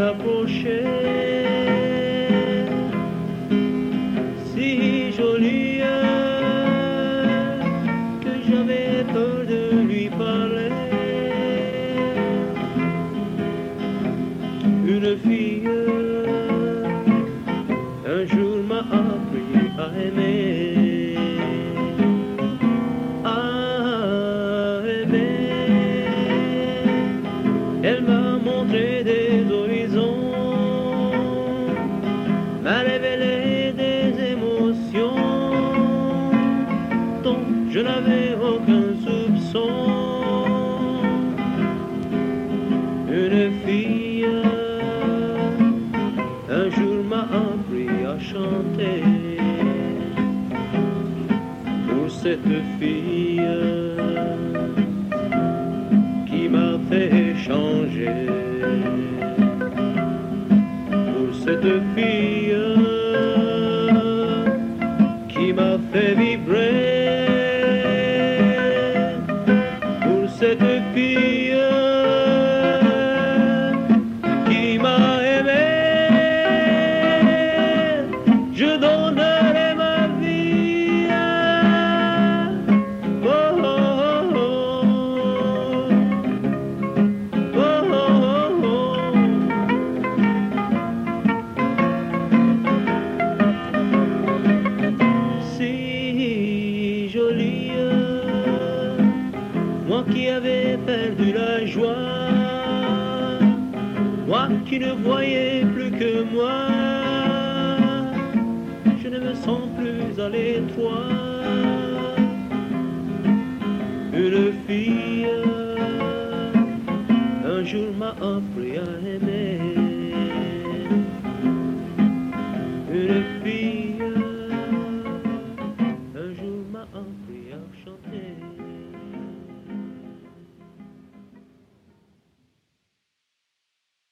approchait, si jolie que j'avais peur de lui parler. Une fille, un jour m'a appris à aimer. À aimer. Elle m'a je n'avais aucun soupçon. Une fille, un jour m'a appris à chanter. Pour cette fille qui m'a fait changer. Pour cette fille qui m'a fait vibrer. Je donnerai ma vie. Oh, oh, oh, oh. Oh, oh. Si jolie, moi qui avais perdu la joie, moi qui ne voyais plus que moi, à l'étroit. Une fille, un jour m'a appris